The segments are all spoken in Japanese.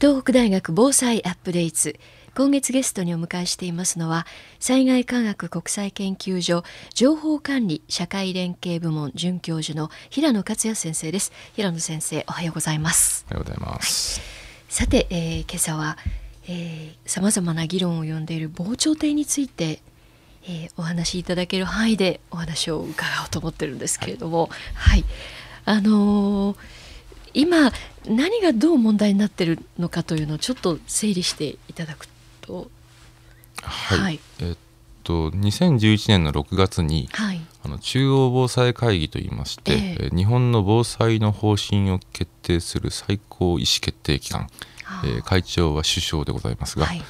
東北大学防災アップデート今月ゲストにお迎えしていますのは災害科学国際研究所情報管理社会連携部門准教授の平野克也先生です。平野先生おはようございます。おはようございます、はい、さて、えー、今朝はさまざまな議論を呼んでいる防潮堤についてえー、お話しいただける範囲でお話を伺おうと思ってるんですけれども、はい、はい、あのー、今何がどう問題になってるのかというのをちょっと整理していただくと。はい、はい、えー、っと2011年の6月に、はい、あの中央防災会議といいまして、えー、日本の防災の方針を決定する最高意思決定機関、えー、会長は首相でございますが、はい、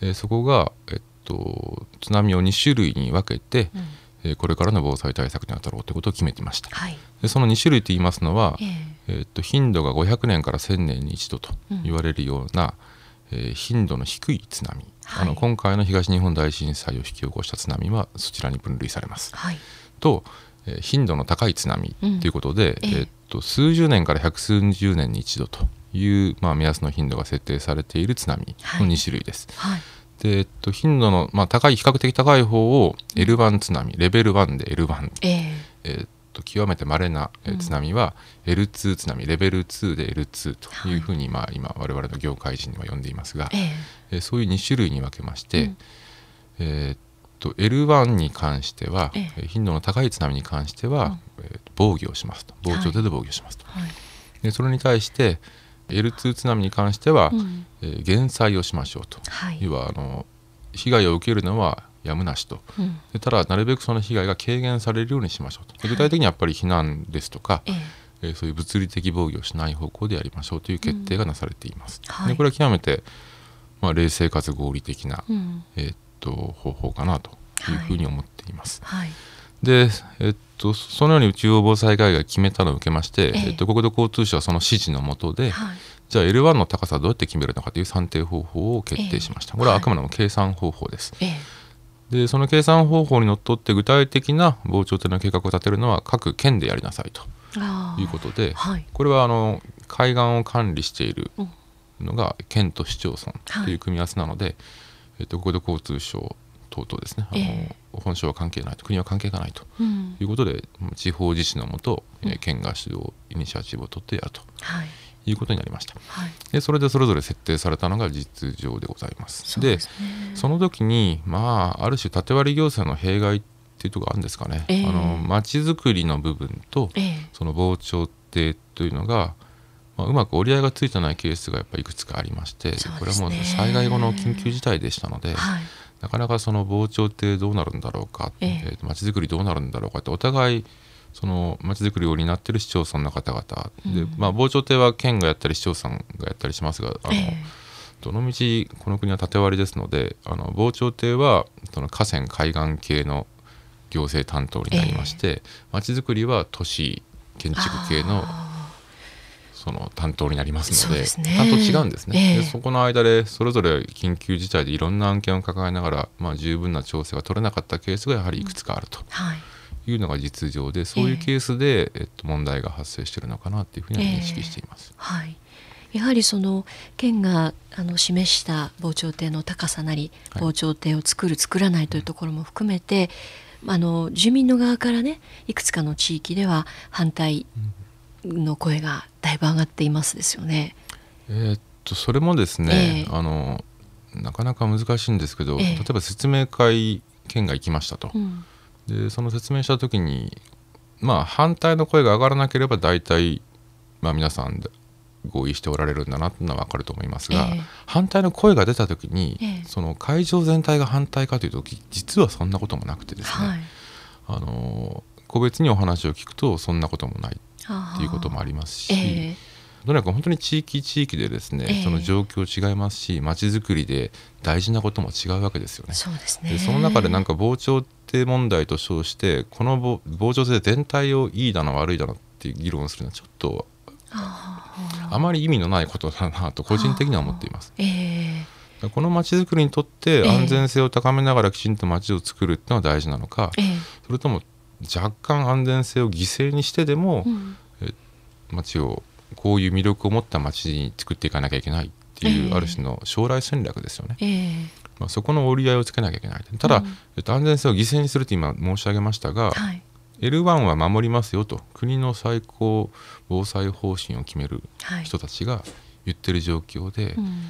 えー、そこが、えっと、津波を2種類に分けて、うん。えこれからの防災対策に当たろうということを決めていました、はい、でその2種類といいますのは、えー、えー、っと頻度が500年から1000年に一度と言われるような、うん、えー、頻度の低い津波、はい、あの今回の東日本大震災を引き起こした津波はそちらに分類されます。はい、と、えー、頻度の高い津波ということで、うん、えー、っと数十年から百数十年に一度という、まあ、目安の頻度が設定されている津波の2種類です。はい。で、えっと、頻度の、まあ、高い比較的高い方を L1 津波レベル1で L1、えー、えー、っと極めて稀な津波は L2 津波レベル2で L2 というふうに、まあ、今我々の業界人には呼んでいますが、えー、そういう2種類に分けまして、うん、えと L1 に関しては、えー、頻度の高い津波に関しては、うん、えー、防御をしますと。防潮堤で防御しますと。はい、でそれに対して L2 津波に関しては、うん、えー、減災をしましょうと、はい、要はあの被害を受けるのはやむなしと、うん、ただなるべくその被害が軽減されるようにしましょうと。具体的にやっぱり避難ですとか、はい、えー、そういう物理的防御をしない方向でやりましょうという決定がなされています。うん、でこれは極めて、まあ、冷静かつ合理的な、うん、えー、っと方法かなというふうに思っています。はい、で、えー、っとそのように中央防災会が決めたのを受けまして、えー、っと国土交通省はその指示のもとで、はい。じゃあ L1 の高さはどうやって決めるのかという算定方法を決定しました。これはあくまでも計算方法です。でその計算方法にのっとって具体的な防潮堤の計画を立てるのは各県でやりなさいということで、はい、これはあの海岸を管理しているのが県と市町村という組み合わせなので、はい、えっと、国土交通省等々ですね、あの、えー、本省は関係ないと国は関係がないということで、うん、地方自治のもと、うん、県が主導イニシアチブを取ってやると。はいいうことになりました、はい、でそれでそれぞれ設定されたのが実情でございます。で、ね、その時にまあある種縦割り行政の弊害っていうところあるんですかね、えー、あの町づくりの部分と、えー、その防潮堤というのが、まあ、うまく折り合いがついてないケースがやっぱりいくつかありまして、ね、これはもう災害後の緊急事態でしたので、はい、なかなかその防潮堤どうなるんだろうか、えー、えー、町づくりどうなるんだろうかってお互いそのまちづくりを担っている市町村の方々、うん、でまあ、防潮堤は県がやったり市町村がやったりしますがあの、えー、どのみちこの国は縦割りですのであの防潮堤はその河川海岸系の行政担当になりましてまち、づくりは都市建築系のその担当になりますので、ね、担当違うんですね、えー、でそこの間でそれぞれ緊急事態でいろんな案件を抱えながら、まあ、十分な調整が取れなかったケースがやはりいくつかあると。うんはいいうのが実情でそういうケースで、えー、えっと、問題が発生しているのかなというふうには認識しています。えー、はい。やはりその県があの示した防潮堤の高さなり防潮堤を作る作らないというところも含めて、あの住民の側からねいくつかの地域では反対の声がだいぶ上がっていますですよね。えー、っとそれもですね、えー、あのなかなか難しいんですけど、えー、例えば説明会県が行きましたと。うんでその説明した時にまあ反対の声が上がらなければ大体、まあ、皆さんで合意しておられるんだなっていうのは分かると思いますが、えー、反対の声が出た時に、えー、その会場全体が反対かというと実はそんなこともなくてですね、はい、あの個別にお話を聞くとそんなこともないっていうこともありますし。えーとにかく本当に地域地域でですね、えー、その状況違いますし街づくりで大事なことも違うわけですよね。そうですね。でその中でなんか防潮堤問題と称してこの防潮堤全体をいいだの悪いだのっていう議論をするのはちょっとあまり意味のないことだなと個人的には思っています。えー、この街づくりにとって安全性を高めながらきちんと街を作るっていうのは大事なのか、えー、それとも若干安全性を犠牲にしてでも、うん、え街をこういう魅力を持った街に作っていかなきゃいけないってっていうある種の将来戦略ですよね。えー、まあ、そこの折り合いをつけなきゃいけない。ただ、うん、えっと、安全性を犠牲にすると今申し上げましたが、はい、L1 は守りますよと国の最高防災方針を決める人たちが言ってる状況で、はいうん、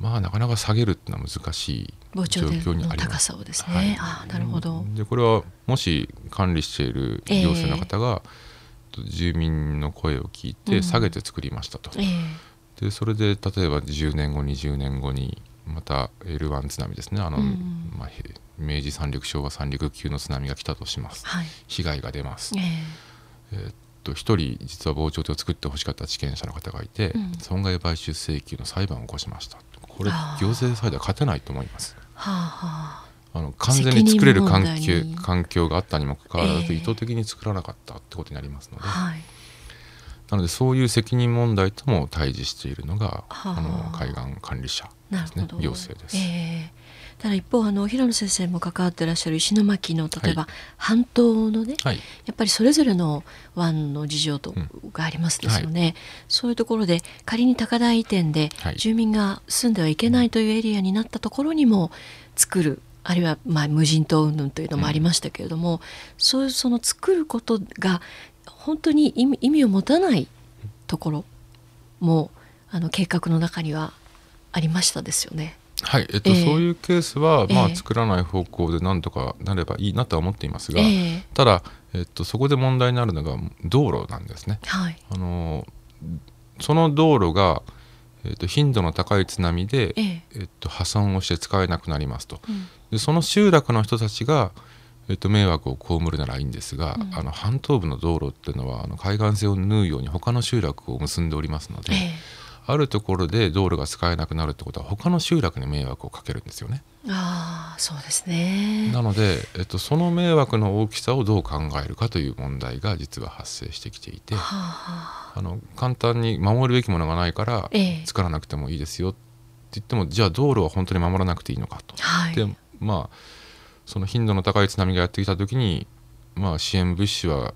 まあなかなか下げるっていうのは難しい状況にあります。すね。はい、あなるほど。でこれはもし管理している行政の方が、えー、住民の声を聞いて下げて作りましたと。うんえ。ー、でそれで例えば10年後20年後にまた L1 津波ですね。あの、うん、まあ、明治三陸昭和三陸級の津波が来たとします、はい、被害が出ます。えー、えー、っと1人実は防潮堤を作ってほしかった地権者の方がいて、うん、損害賠償請求の裁判を起こしました。これ行政裁では勝てないと思います。はあはあ。あの完全に作れる環境環境があったにもかかわらず、意図的に作らなかったってことになりますので、はい、なのでそういう責任問題とも対峙しているのが、はあ、あの海岸管理者ですね。行政です。えーただ一方あの平野先生も関わってらっしゃる石巻の例えば、半島のね、はい、やっぱりそれぞれの湾の事情と、がありますですよね、はい、そういうところで仮に高台移転で住民が住んではいけないというエリアになったところにも作るあるいはまあ無人島云々というのもありましたけれども、うん、そういうその作ることが本当に意味意味を持たないところもあの計画の中にはありましたですよね。はいえっと、えー、そういうケースは、まあ、作らない方向でなんとかなればいいなとは思っていますが、えー、ただ、えっと、そこで問題になるのが道路なんですね。はい、あのその道路が、えっと、頻度の高い津波で、えー、えっと、破損をして使えなくなりますと。うん、でその集落の人たちがえっと、迷惑を被るならいいんですが、うん、あの半島部の道路っていうのはあの海岸線を縫うように他の集落を結んでおりますので、えあるところで道路が使えなくなるってことは他の集落に迷惑をかけるんですよね。あそうですね。なので、えっと、その迷惑の大きさをどう考えるかという問題が実は発生してきていて、はあ、あ。の簡単に守るべきものがないから、作らなくてもいいですよって言ってもじゃあ道路は本当に守らなくていいのかと。はい、でまあその頻度の高い津波がやってきた時に、まあ、支援物資は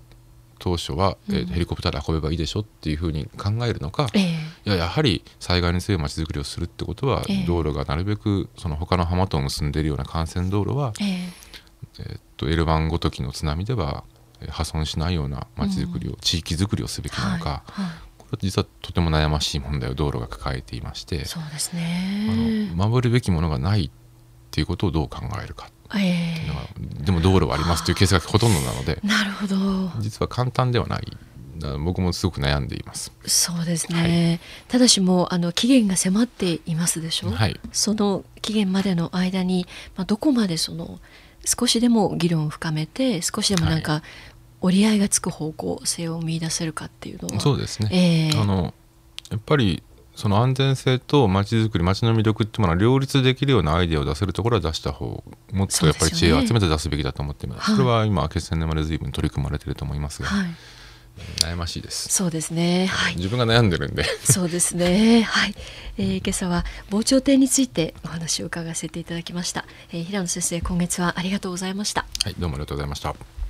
当初は、えー、ヘリコプターで運べばいいでしょっていうふうに考えるのか、えー、いややはり災害に強いまちづくりをするってことは、えー、道路がなるべくその他の浜と結んでいるような幹線道路は、えー、えー、っと L 番ごときの津波では破損しないようなまちづくりを、うん、地域づくりをすべきなのか、はいはい、これは実はとても悩ましい問題を道路が抱えていましてそうですね。あの守るべきものがないっていうことをどう考えるかえー、でも道路はありますというケースがほとんどなのでなるほど。実は簡単ではない。僕もすごく悩んでいます。そうですね、はい、ただしもうあの期限が迫っていますでしょ、はい、その期限までの間に、まあ、どこまでその少しでも議論を深めて少しでもなんか折り合いがつく方向性を見出せるかっていうのは、そうですね、えー、あのやっぱりその安全性と街づくり街の魅力っていうものは両立できるようなアイデアを出せるところは出した方もっとやっぱり知恵を集めて出すべきだと思っています、ね、それは今決戦でまで随分取り組まれていると思いますが、はい、悩ましいです。そうですね、はい、自分が悩んでるんで。そうですね。はい、えー、今朝は防潮堤についてお話を伺わせていただきました、えー、平野先生今月はありがとうございました。はいどうもありがとうございました